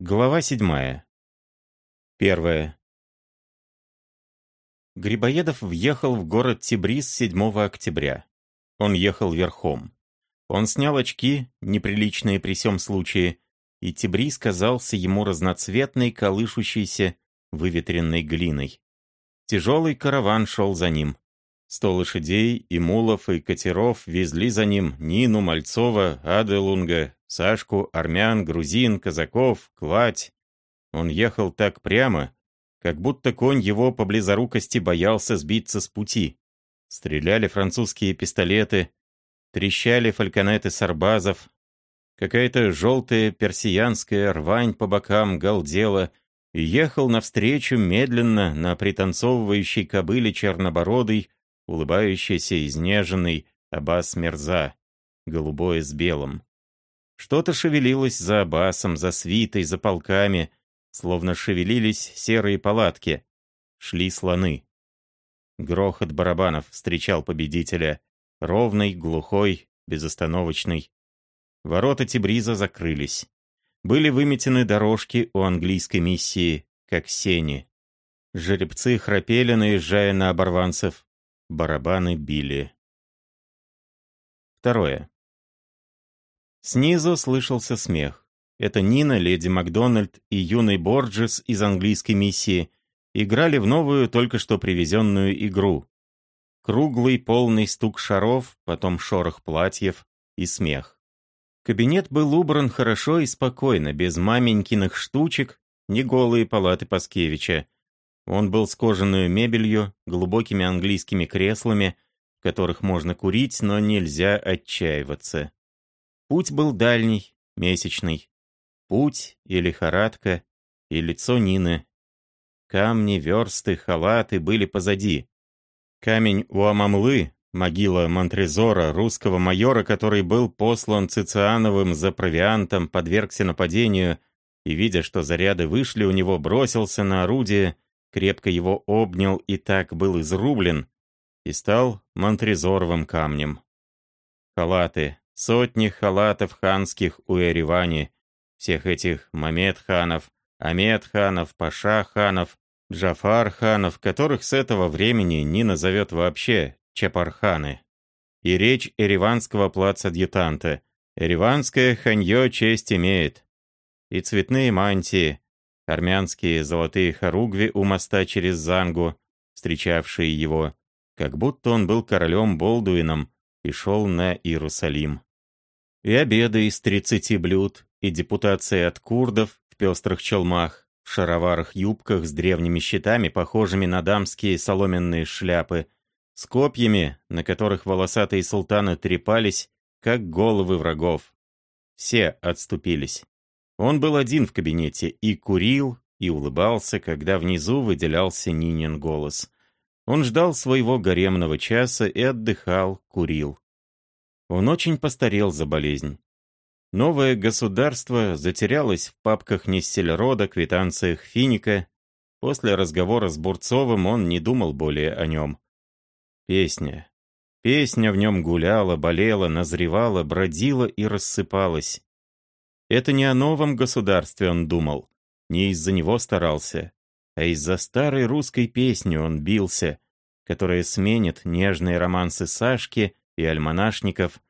Глава седьмая. Первая. Грибоедов въехал в город Тибриз 7 октября. Он ехал верхом. Он снял очки, неприличные при всем случае, и Тибриз казался ему разноцветной, колышущейся, выветренной глиной. Тяжелый караван шел за ним. Сто лошадей, и мулов, и катеров везли за ним Нину, Мальцова, Аделунга, Сашку, армян, грузин, казаков, кладь. Он ехал так прямо, как будто конь его по близорукости боялся сбиться с пути. Стреляли французские пистолеты, трещали фальконеты сарбазов, какая-то желтая персиянская рвань по бокам галдела и ехал навстречу медленно на пританцовывающей кобыле чернобородый, улыбающийся изнеженный Аббас Мерза, голубое с белым. Что-то шевелилось за Аббасом, за свитой, за полками, словно шевелились серые палатки. Шли слоны. Грохот барабанов встречал победителя. Ровный, глухой, безостановочный. Ворота Тибриза закрылись. Были выметены дорожки у английской миссии, как сени. Жеребцы храпели, наезжая на оборванцев. Барабаны били. Второе. Снизу слышался смех. Это Нина, леди Макдональд и юный Борджес из английской миссии играли в новую, только что привезенную игру. Круглый полный стук шаров, потом шорох платьев и смех. Кабинет был убран хорошо и спокойно, без маменькиных штучек, не голые палаты Паскевича. Он был с кожаной мебелью, глубокими английскими креслами, в которых можно курить, но нельзя отчаиваться. Путь был дальний, месячный. Путь и лихорадка, и лицо Нины. Камни, версты, халаты были позади. Камень у Амамлы, могила Монтрезора, русского майора, который был послан Цициановым за провиантом, подвергся нападению и, видя, что заряды вышли, у него бросился на орудие, крепко его обнял и так был изрублен, и стал Монтрезоровым камнем. Халаты, Сотни халатов ханских у Эревани, всех этих Мамед-ханов, Амед-ханов, Паша-ханов, Джафар-ханов, которых с этого времени не назовет вообще Чапарханы. И речь эреванского плацадъютанта. Эреванское ханье честь имеет. И цветные мантии, армянские золотые хоругви у моста через Зангу, встречавшие его, как будто он был королем Болдуином, и шел на Иерусалим. И обеды из тридцати блюд, и депутации от курдов в пестрых челмах, в шароварах-юбках с древними щитами, похожими на дамские соломенные шляпы, с копьями, на которых волосатые султаны трепались, как головы врагов. Все отступились. Он был один в кабинете и курил, и улыбался, когда внизу выделялся Нинин голос. Он ждал своего гаремного часа и отдыхал, курил. Он очень постарел за болезнь. Новое государство затерялось в папках Нессельрода, квитанциях Финика. После разговора с Бурцовым он не думал более о нем. Песня. Песня в нем гуляла, болела, назревала, бродила и рассыпалась. Это не о новом государстве он думал, не из-за него старался, а из-за старой русской песни он бился, которая сменит нежные романсы Сашки и альманашников.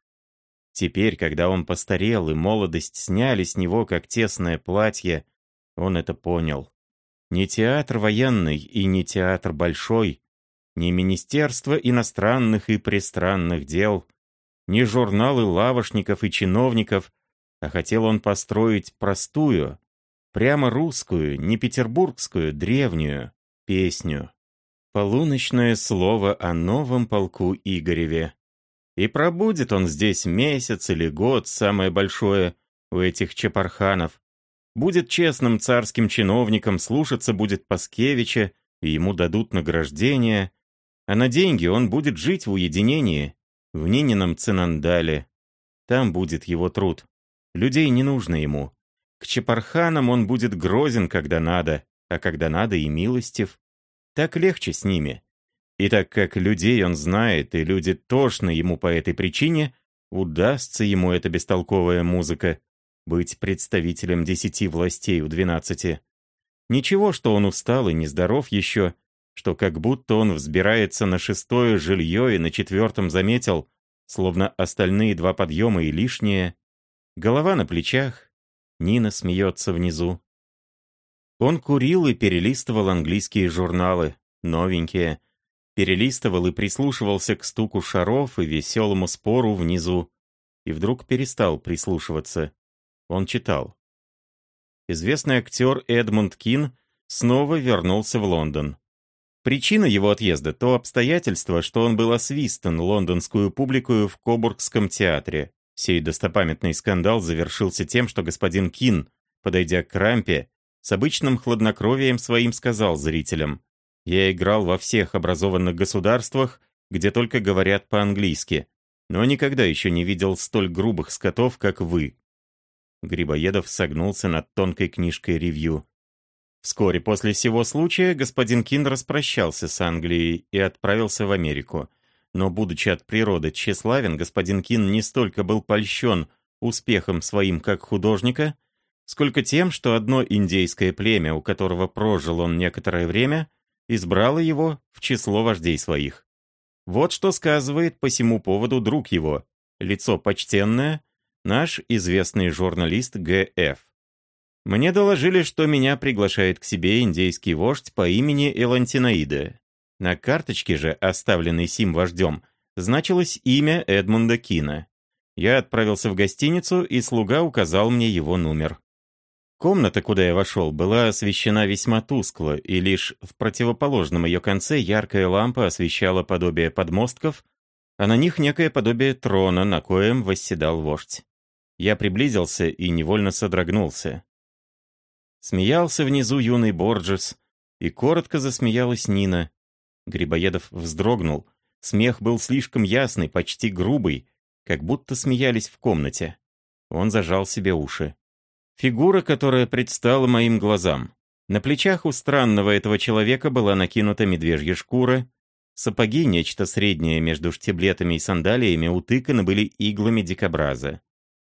Теперь, когда он постарел и молодость сняли с него, как тесное платье, он это понял. Не театр военный и не театр большой, не Министерство иностранных и пристранных дел, не журналы лавошников и чиновников, а хотел он построить простую, прямо русскую, не петербургскую, древнюю песню. Полуночное слово о новом полку Игореве. И пробудет он здесь месяц или год, самое большое, у этих чепарханов. Будет честным царским чиновником, слушаться будет Паскевича, и ему дадут награждение. А на деньги он будет жить в уединении, в Нинином Цинандале. Там будет его труд. Людей не нужно ему. К чепарханам он будет грозен, когда надо, а когда надо и милостив. Так легче с ними. И так как людей он знает, и люди тошны ему по этой причине, удастся ему эта бестолковая музыка. быть представителем десяти властей у двенадцати. Ничего, что он устал и нездоров еще, что как будто он взбирается на шестое жилье и на четвертом заметил, словно остальные два подъема и лишнее. Голова на плечах, Нина смеется внизу. Он курил и перелистывал английские журналы, новенькие. Перелистывал и прислушивался к стуку шаров и веселому спору внизу. И вдруг перестал прислушиваться. Он читал. Известный актер Эдмунд Кин снова вернулся в Лондон. Причина его отъезда — то обстоятельство, что он был освистан лондонскую публику в Кобургском театре. Сей достопамятный скандал завершился тем, что господин Кин, подойдя к рампе, с обычным хладнокровием своим сказал зрителям, «Я играл во всех образованных государствах, где только говорят по-английски, но никогда еще не видел столь грубых скотов, как вы». Грибоедов согнулся над тонкой книжкой ревью. Вскоре после сего случая господин Кин распрощался с Англией и отправился в Америку. Но, будучи от природы тщеславен, господин Кин не столько был польщен успехом своим как художника, сколько тем, что одно индейское племя, у которого прожил он некоторое время, избрало его в число вождей своих. Вот что сказывает по сему поводу друг его, лицо почтенное, наш известный журналист Г.Ф. Мне доложили, что меня приглашает к себе индейский вождь по имени Элантинаида. На карточке же, оставленной сим вождем, значилось имя Эдмунда Кина. Я отправился в гостиницу, и слуга указал мне его номер. Комната, куда я вошел, была освещена весьма тускло, и лишь в противоположном ее конце яркая лампа освещала подобие подмостков, а на них некое подобие трона, на коем восседал вождь. Я приблизился и невольно содрогнулся. Смеялся внизу юный Борджес, и коротко засмеялась Нина. Грибоедов вздрогнул. Смех был слишком ясный, почти грубый, как будто смеялись в комнате. Он зажал себе уши. Фигура, которая предстала моим глазам. На плечах у странного этого человека была накинута медвежья шкура, сапоги, нечто среднее между штиблетами и сандалиями, утыканы были иглами дикобраза.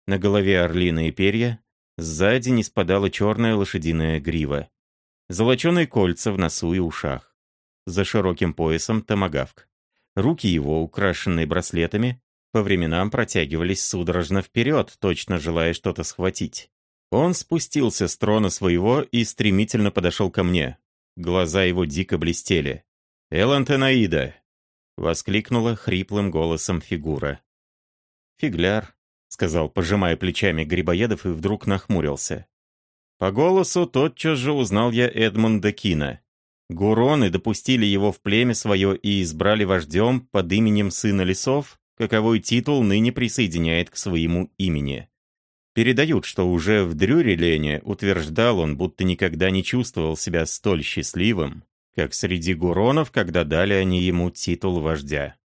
На голове орлиные перья, сзади не спадала черная лошадиная грива. Золоченые кольца в носу и ушах. За широким поясом томагавк. Руки его, украшенные браслетами, по временам протягивались судорожно вперед, точно желая что-то схватить. Он спустился с трона своего и стремительно подошел ко мне. Глаза его дико блестели. «Элантенаида!» — воскликнула хриплым голосом фигура. «Фигляр», — сказал, пожимая плечами Грибоедов, и вдруг нахмурился. По голосу тотчас же узнал я Эдмунда Кина. Гуроны допустили его в племя свое и избрали вождем под именем Сына Лесов, каковой титул ныне присоединяет к своему имени. Передают, что уже в Дрюрилене утверждал он, будто никогда не чувствовал себя столь счастливым, как среди гуронов, когда дали они ему титул вождя.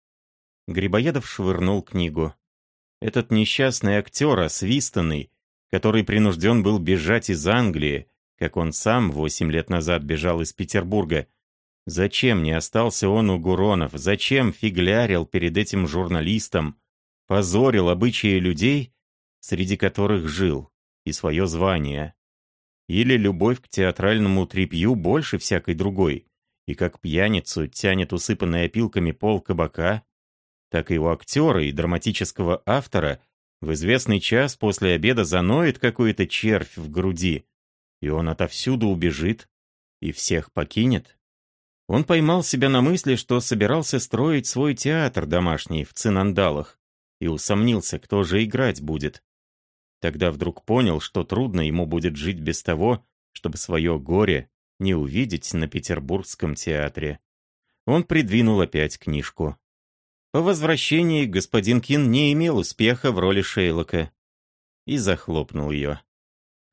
Грибоедов швырнул книгу. Этот несчастный актер, освистанный, который принужден был бежать из Англии, как он сам восемь лет назад бежал из Петербурга, зачем не остался он у Гуронов, зачем фиглярил перед этим журналистом, позорил обычаи людей среди которых жил, и свое звание. Или любовь к театральному трепью больше всякой другой, и как пьяницу тянет усыпанный опилками пол кабака, так и у актера и драматического автора в известный час после обеда заноет какой-то червь в груди, и он отовсюду убежит и всех покинет. Он поймал себя на мысли, что собирался строить свой театр домашний в Цинандалах, и усомнился, кто же играть будет. Тогда вдруг понял, что трудно ему будет жить без того, чтобы свое горе не увидеть на Петербургском театре. Он придвинул опять книжку. По возвращении господин Кин не имел успеха в роли Шейлока и захлопнул ее.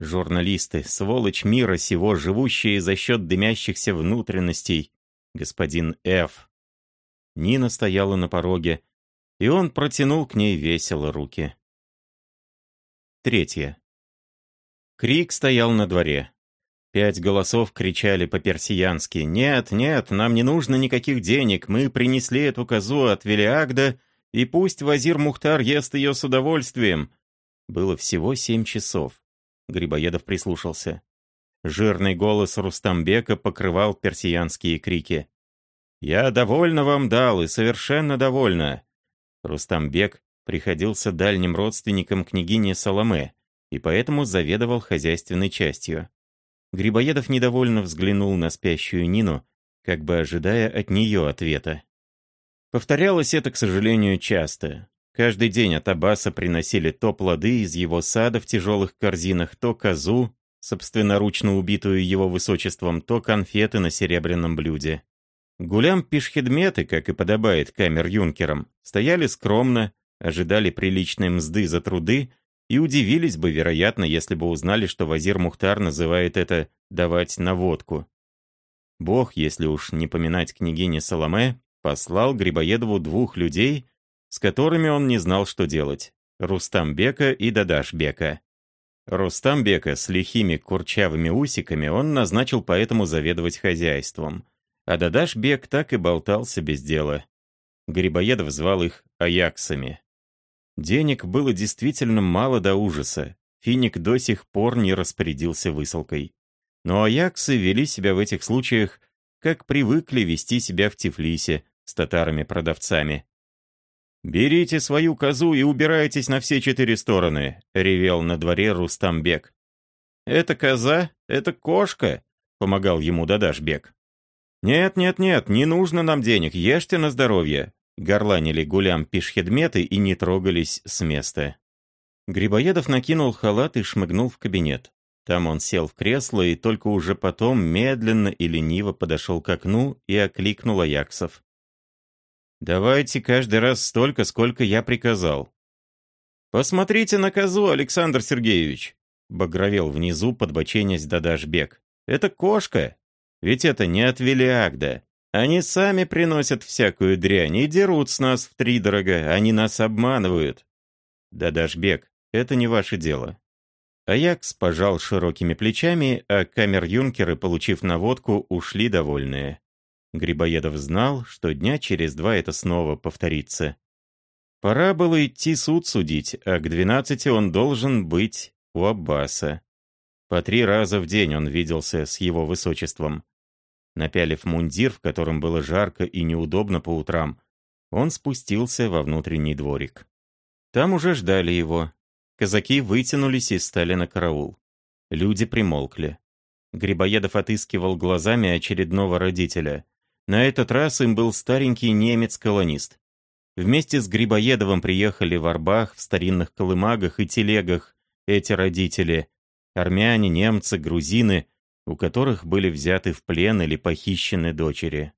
Журналисты, сволочь мира сего, живущие за счет дымящихся внутренностей, господин Ф. Нина стояла на пороге, и он протянул к ней весело руки. Третье. Крик стоял на дворе. Пять голосов кричали по-персиянски «Нет, нет, нам не нужно никаких денег, мы принесли эту козу от Велиагда, и пусть Вазир Мухтар ест ее с удовольствием». Было всего семь часов. Грибоедов прислушался. Жирный голос Рустамбека покрывал персиянские крики. «Я довольно вам дал и совершенно довольна!» Рустамбек приходился дальним родственником княгини Саламе и поэтому заведовал хозяйственной частью. Грибоедов недовольно взглянул на спящую Нину, как бы ожидая от нее ответа. Повторялось это, к сожалению, часто. Каждый день от Аббаса приносили то плоды из его сада в тяжелых корзинах, то козу, собственноручно убитую его высочеством, то конфеты на серебряном блюде. Гулям пишхедметы, как и подобает камер-юнкерам, стояли скромно, ожидали приличной мзды за труды и удивились бы, вероятно, если бы узнали, что Вазир Мухтар называет это «давать наводку». Бог, если уж не поминать княгине Саламе, послал Грибоедову двух людей, с которыми он не знал, что делать — Рустамбека и Дадашбека. Рустамбека с лихими курчавыми усиками он назначил поэтому заведовать хозяйством, а Дадашбек так и болтался без дела. Грибоедов звал их аяксами. Денег было действительно мало до ужаса. Финик до сих пор не распорядился высылкой. Но аяксы вели себя в этих случаях, как привыкли вести себя в Тифлисе с татарами-продавцами. «Берите свою козу и убирайтесь на все четыре стороны», — ревел на дворе Рустамбек. «Это коза? Это кошка?» — помогал ему Дадашбек. «Нет, нет, нет, не нужно нам денег, ешьте на здоровье горланили гулям пешхедметы и не трогались с места. Грибоедов накинул халат и шмыгнул в кабинет. Там он сел в кресло и только уже потом медленно и лениво подошел к окну и окликнул Аяксов. «Давайте каждый раз столько, сколько я приказал». «Посмотрите на козу, Александр Сергеевич!» — багровел внизу, подбоченясь Дадашбек. «Это кошка! Ведь это не от Велиагда. Они сами приносят всякую дрянь и дерут с нас втридорога, они нас обманывают. Да, Дашбек, это не ваше дело. Аякс пожал широкими плечами, а камер-юнкеры, получив наводку, ушли довольные. Грибоедов знал, что дня через два это снова повторится. Пора было идти суд судить, а к двенадцати он должен быть у Аббаса. По три раза в день он виделся с его высочеством. Напялив мундир, в котором было жарко и неудобно по утрам, он спустился во внутренний дворик. Там уже ждали его. Казаки вытянулись и стали на караул. Люди примолкли. Грибоедов отыскивал глазами очередного родителя. На этот раз им был старенький немец-колонист. Вместе с Грибоедовым приехали в Арбах в старинных колымагах и телегах эти родители. Армяне, немцы, грузины — у которых были взяты в плен или похищены дочери.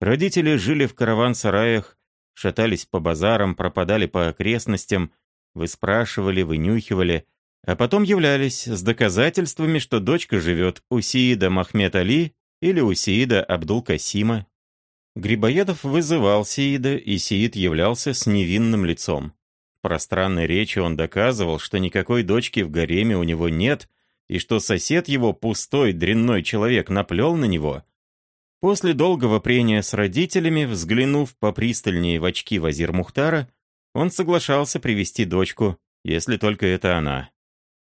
Родители жили в караван-сараях, шатались по базарам, пропадали по окрестностям, выспрашивали, вынюхивали, а потом являлись с доказательствами, что дочка живет у Сиида Махмед Али или у Сиида Абдул-Касима. Грибоедов вызывал Сиида, и Сиид являлся с невинным лицом. В пространной речи он доказывал, что никакой дочки в гареме у него нет, и что сосед его, пустой, дрянной человек, наплел на него. После долгого прения с родителями, взглянув попристальнее в очки Вазир Мухтара, он соглашался привести дочку, если только это она.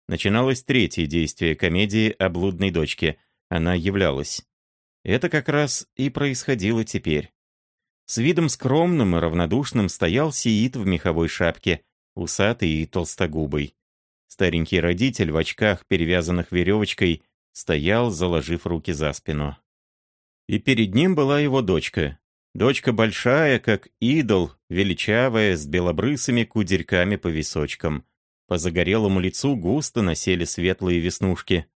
Начиналось третье действие комедии о блудной дочке. Она являлась. Это как раз и происходило теперь. С видом скромным и равнодушным стоял Сиит в меховой шапке, усатый и толстогубый. Старенький родитель в очках, перевязанных веревочкой, стоял, заложив руки за спину. И перед ним была его дочка. Дочка большая, как идол, величавая, с белобрысыми кудерьками по височкам. По загорелому лицу густо насели светлые веснушки.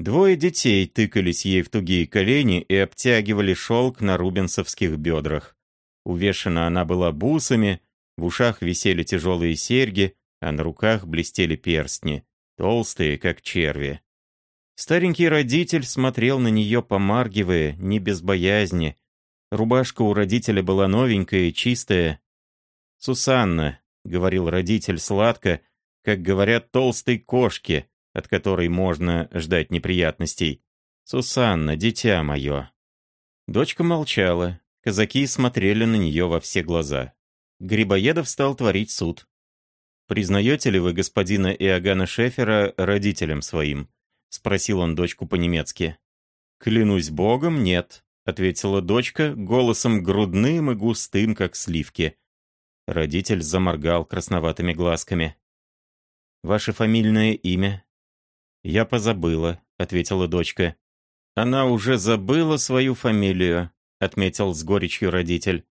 Двое детей тыкались ей в тугие колени и обтягивали шелк на рубинсовских бедрах. Увешана она была бусами, в ушах висели тяжелые серьги, а на руках блестели перстни, толстые, как черви. Старенький родитель смотрел на нее, помаргивая, не без боязни. Рубашка у родителя была новенькая и чистая. «Сусанна», — говорил родитель сладко, как говорят толстой кошке, от которой можно ждать неприятностей. «Сусанна, дитя мое». Дочка молчала. Казаки смотрели на нее во все глаза. Грибоедов стал творить суд. «Признаете ли вы господина Иоганна Шефера родителем своим?» — спросил он дочку по-немецки. «Клянусь богом, нет», — ответила дочка голосом грудным и густым, как сливки. Родитель заморгал красноватыми глазками. «Ваше фамильное имя?» «Я позабыла», — ответила дочка. «Она уже забыла свою фамилию», — отметил с горечью родитель.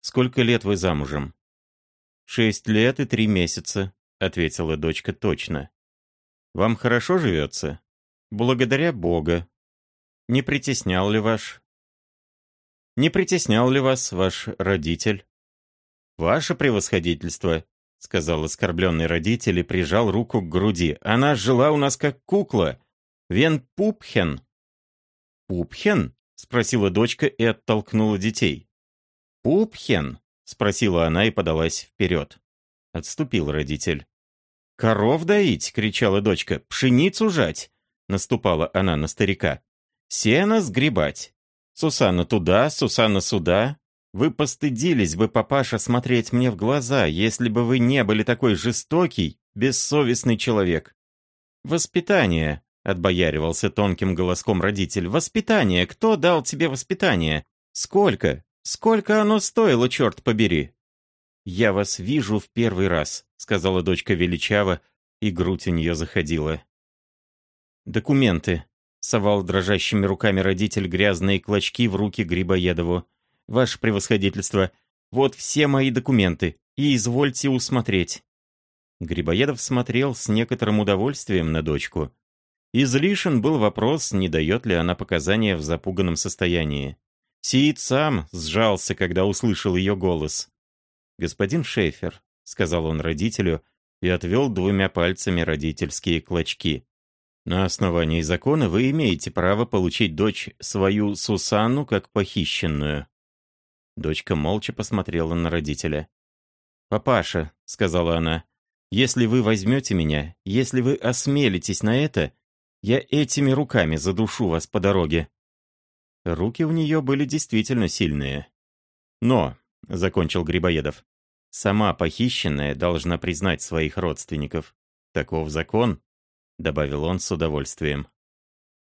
«Сколько лет вы замужем?» «Шесть лет и три месяца», — ответила дочка точно. «Вам хорошо живется?» «Благодаря Бога». «Не притеснял ли ваш...» «Не притеснял ли вас ваш родитель?» «Ваше превосходительство», — сказал оскорбленный родитель и прижал руку к груди. «Она жила у нас как кукла. Вен Пупхен». «Пупхен?» — спросила дочка и оттолкнула детей. «Пупхен?» — спросила она и подалась вперед. Отступил родитель. «Коров доить!» — кричала дочка. «Пшеницу жать!» — наступала она на старика. «Сено сгребать! Сусанна туда, Сусанна сюда, вы постыдились бы, папаша, смотреть мне в глаза, если бы вы не были такой жестокий, бессовестный человек. Воспитание, отбояривался тонким голоском родитель. Воспитание, кто дал тебе воспитание? Сколько? Сколько оно стоило, черт побери? Я вас вижу в первый раз, сказала дочка величаво, и грудь у нее заходила. Документы, совал дрожащими руками родитель грязные клочки в руки Грибоедову ваше превосходительство, вот все мои документы, и извольте усмотреть». Грибоедов смотрел с некоторым удовольствием на дочку. Излишен был вопрос, не дает ли она показания в запуганном состоянии. Сиит сам сжался, когда услышал ее голос. «Господин Шефер», — сказал он родителю, и отвел двумя пальцами родительские клочки. «На основании закона вы имеете право получить дочь свою Сусанну как похищенную. Дочка молча посмотрела на родителя. «Папаша», — сказала она, — «если вы возьмете меня, если вы осмелитесь на это, я этими руками задушу вас по дороге». Руки у нее были действительно сильные. «Но», — закончил Грибоедов, — «сама похищенная должна признать своих родственников. Таков закон», — добавил он с удовольствием.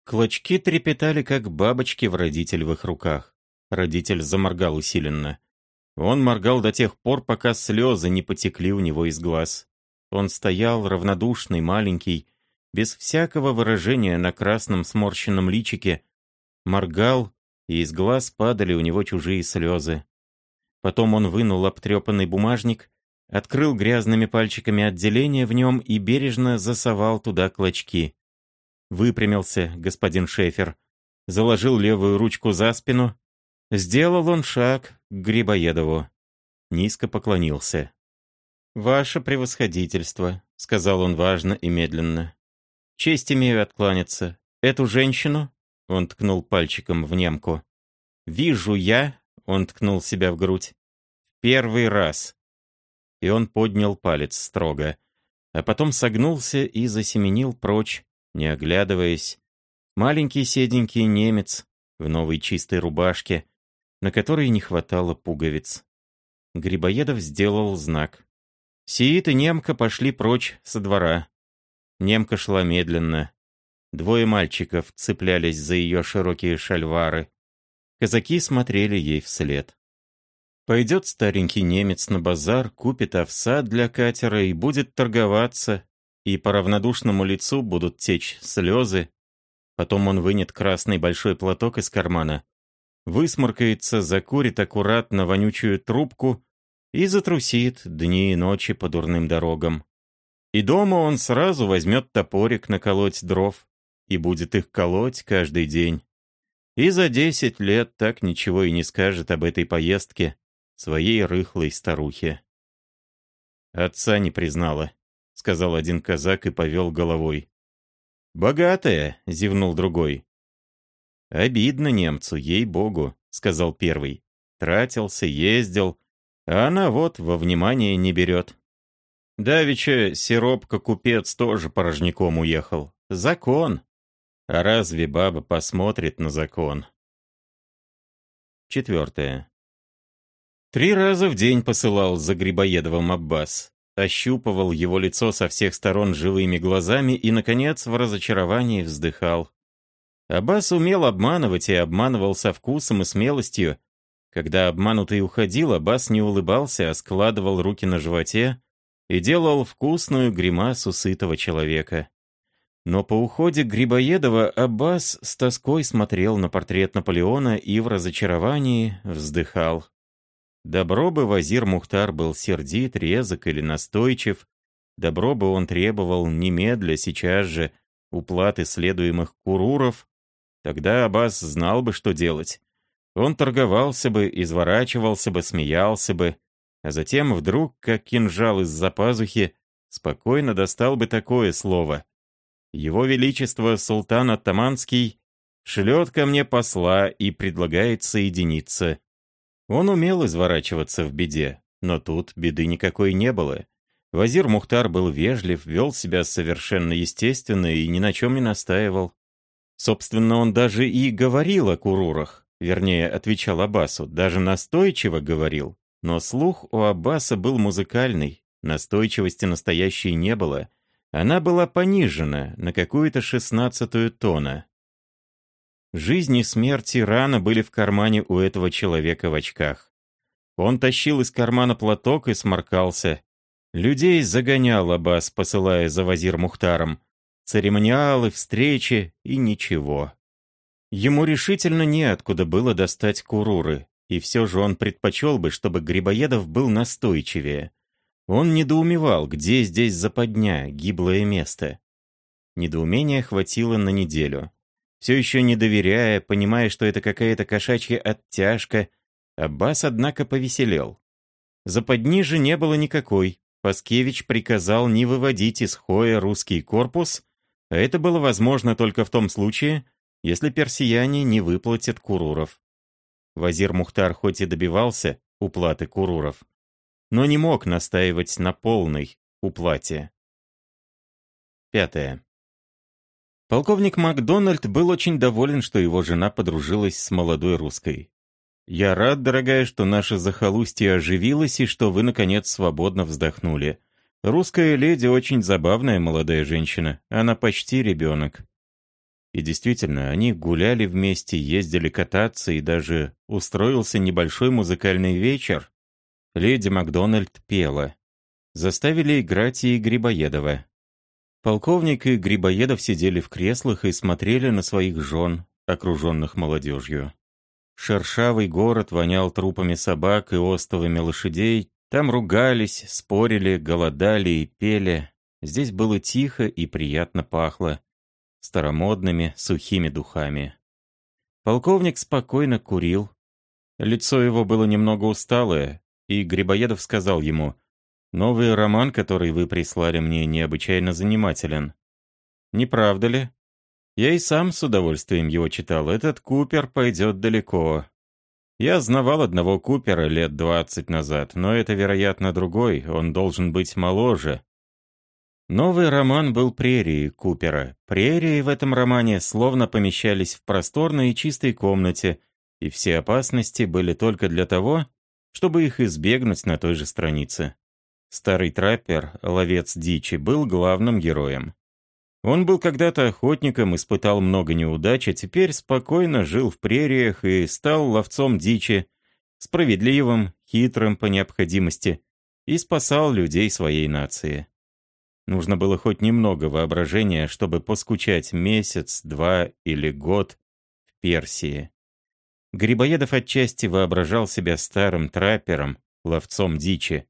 Клочки трепетали, как бабочки в родителевых руках. Родитель заморгал усиленно. Он моргал до тех пор, пока слезы не потекли у него из глаз. Он стоял равнодушный, маленький, без всякого выражения на красном сморщенном личике, моргал, и из глаз падали у него чужие слезы. Потом он вынул обтрепанный бумажник, открыл грязными пальчиками отделение в нем и бережно засовал туда клочки. Выпрямился господин Шефер, заложил левую ручку за спину Сделал он шаг к Грибоедову. Низко поклонился. «Ваше превосходительство», — сказал он важно и медленно. «Честь имею откланяться. Эту женщину?» — он ткнул пальчиком в немку. «Вижу я», — он ткнул себя в грудь. «Первый раз». И он поднял палец строго, а потом согнулся и засеменил прочь, не оглядываясь. Маленький седенький немец в новой чистой рубашке, на которой не хватало пуговиц. Грибоедов сделал знак. Сиит и немка пошли прочь со двора. Немка шла медленно. Двое мальчиков цеплялись за ее широкие шальвары. Казаки смотрели ей вслед. Пойдет старенький немец на базар, купит овса для катера и будет торговаться, и по равнодушному лицу будут течь слезы. Потом он вынет красный большой платок из кармана высморкается, закурит аккуратно вонючую трубку и затрусит дни и ночи по дурным дорогам. И дома он сразу возьмет топорик наколоть дров и будет их колоть каждый день. И за десять лет так ничего и не скажет об этой поездке своей рыхлой старухе. «Отца не признала», — сказал один казак и повел головой. «Богатая», — зевнул другой. «Обидно немцу, ей-богу», — сказал первый. «Тратился, ездил, а она вот во внимание не берет». Давича Сиропка-купец тоже порожняком уехал. Закон. А разве баба посмотрит на закон? Четвертое. Три раза в день посылал за Грибоедовым Аббас. ощупывал его лицо со всех сторон живыми глазами и, наконец, в разочаровании вздыхал. Аббас умел обманывать и обманывал со вкусом и смелостью. Когда обманутый уходил, Аббас не улыбался, а складывал руки на животе и делал вкусную гримасу сытого человека. Но по уходе Грибоедова Аббас с тоской смотрел на портрет Наполеона и в разочаровании вздыхал. Добро бы Вазир Мухтар был сердит, резок или настойчив, добро бы он требовал немедля, сейчас же, уплаты следуемых куруров, тогда Аббас знал бы, что делать. Он торговался бы, изворачивался бы, смеялся бы, а затем вдруг, как кинжал из-за пазухи, спокойно достал бы такое слово — его Величество Султан Оттаманский шлет ко мне посла и предлагает соединиться. Он умел изворачиваться в беде, но тут беды никакой не было. Вазир Мухтар был вежлив, вел себя совершенно естественно и ни на чем не настаивал. Собственно, он даже и говорил о курурах, вернее, отвечал Аббасу, даже настойчиво говорил. Но слух у Аббаса был музыкальный, настойчивости настоящей не было, она была понижена на какую-то шестнадцатую тона. Жизнь и смерть рано были в кармане у этого человека в очках. Он тащил из кармана платок и сморкался. Людей загонял Аббас, посылая за Вазир Мухтаром. Церемониалы, встречи и ничего. Ему решительно неоткуда было достать куруры, и все же он предпочел бы, чтобы Грибоедов был настойчивее. Он недоумевал, где здесь западня, гиблое место. Недоумения хватило на неделю. Все еще не доверяя, понимая, что это какая-то кошачья оттяжка, Аббас, однако, повеселел. Западни же не было никакой. Паскевич приказал не выводить из Хоя русский корпус, а это было возможно только в том случае, если персияне не выплатят куруров. Вазир Мухтар хоть и добивался уплаты куруров, но не мог настаивать на полной уплате. Пятое. Полковник Макдональд был очень доволен, что его жена подружилась с молодой русской. «Я рад, дорогая, что наше захолустье оживилось и что вы, наконец, свободно вздохнули. Русская леди очень забавная молодая женщина, она почти ребенок». И действительно, они гуляли вместе, ездили кататься, и даже устроился небольшой музыкальный вечер, Леди Макдональд пела. Заставили играть и Грибоедова. Полковник и Грибоедов сидели в креслах и смотрели на своих жен, окруженных молодежью. Шершавый город вонял трупами собак и остовами лошадей. Там ругались, спорили, голодали и пели. Здесь было тихо и приятно пахло старомодными сухими духами. Полковник спокойно курил. Лицо его было немного усталое, и Грибоедов сказал ему, «Новый роман, который вы прислали мне, необычайно занимателен. Не правда ли? Я и сам с удовольствием его читал. Этот Купер пойдет далеко. Я знавал одного Купера лет двадцать назад, но это, вероятно, другой, он должен быть моложе». Новый роман был «Прерии» Купера. Прерии в этом романе словно помещались в просторной и чистой комнате, и все опасности были только для того, чтобы их избегнуть на той же странице. Старый траппер, ловец дичи, был главным героем. Он был когда-то охотником, испытал много неудач, а теперь спокойно жил в прериях и стал ловцом дичи, справедливым, хитрым по необходимости, и спасал людей своей нации. Нужно было хоть немного воображения, чтобы поскучать месяц, два или год в Персии. Грибоедов отчасти воображал себя старым траппером, ловцом дичи.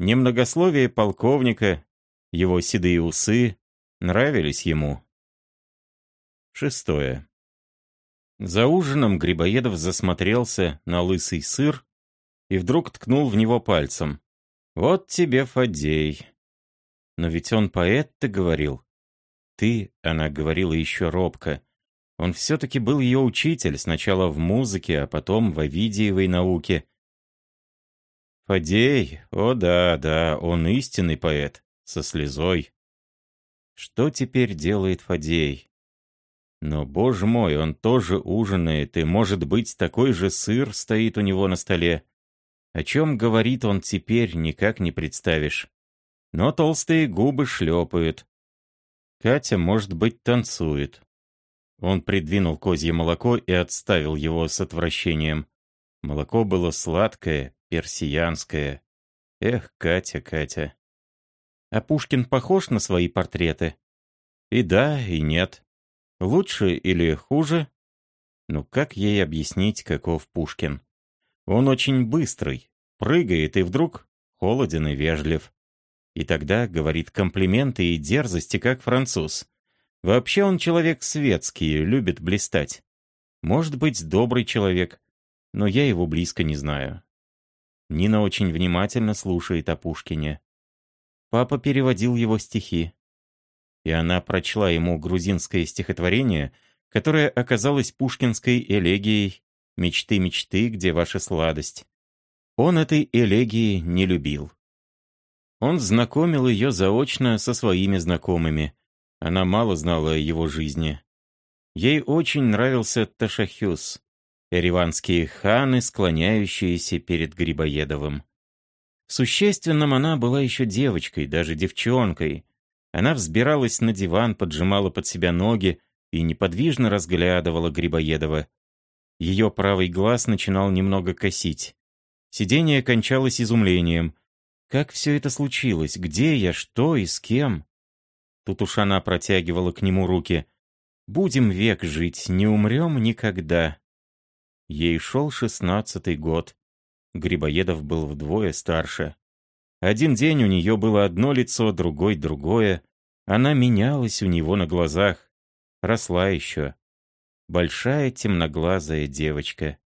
Немногословие полковника, его седые усы нравились ему. Шестое. За ужином Грибоедов засмотрелся на лысый сыр и вдруг ткнул в него пальцем. «Вот тебе, Фадей!» «Но ведь он поэт, ты говорил?» «Ты», — она говорила еще робко, он все-таки был ее учитель, сначала в музыке, а потом в овидиевой науке. Фадей, о да, да, он истинный поэт, со слезой. Что теперь делает Фадей? Но, боже мой, он тоже ужинает, и, может быть, такой же сыр стоит у него на столе. О чем говорит он теперь, никак не представишь. но толстые губы шлепают. Катя, может быть, танцует. Он придвинул козье молоко и отставил его с отвращением. Молоко было сладкое, персиянское. Эх, Катя, Катя. А Пушкин похож на свои портреты? И да, и нет. Лучше или хуже? Ну как ей объяснить, каков Пушкин? Он очень быстрый, прыгает и вдруг холоден и вежлив. И тогда говорит комплименты и дерзости, как француз. Вообще он человек светский, любит блистать. Может быть, добрый человек, но я его близко не знаю. Нина очень внимательно слушает о Пушкине. Папа переводил его стихи. И она прочла ему грузинское стихотворение, которое оказалось пушкинской элегией «Мечты-мечты, где ваша сладость». Он этой элегии не любил. Он знакомил ее заочно со своими знакомыми. Она мало знала о его жизни. Ей очень нравился Ташахюс, ереванские ханы, склоняющиеся перед Грибоедовым. В существенном она была еще девочкой, даже девчонкой. Она взбиралась на диван, поджимала под себя ноги и неподвижно разглядывала Грибоедова. Ее правый глаз начинал немного косить. Сидение кончалось изумлением. Как все это случилось? Где я? Что и с кем? Тут уж она протягивала к нему руки. «Будем век жить, не умрем никогда». Ей шел шестнадцатый год. Грибоедов был вдвое старше. Один день у нее было одно лицо, другой — другое. Она менялась у него на глазах. Росла еще. Большая темноглазая девочка.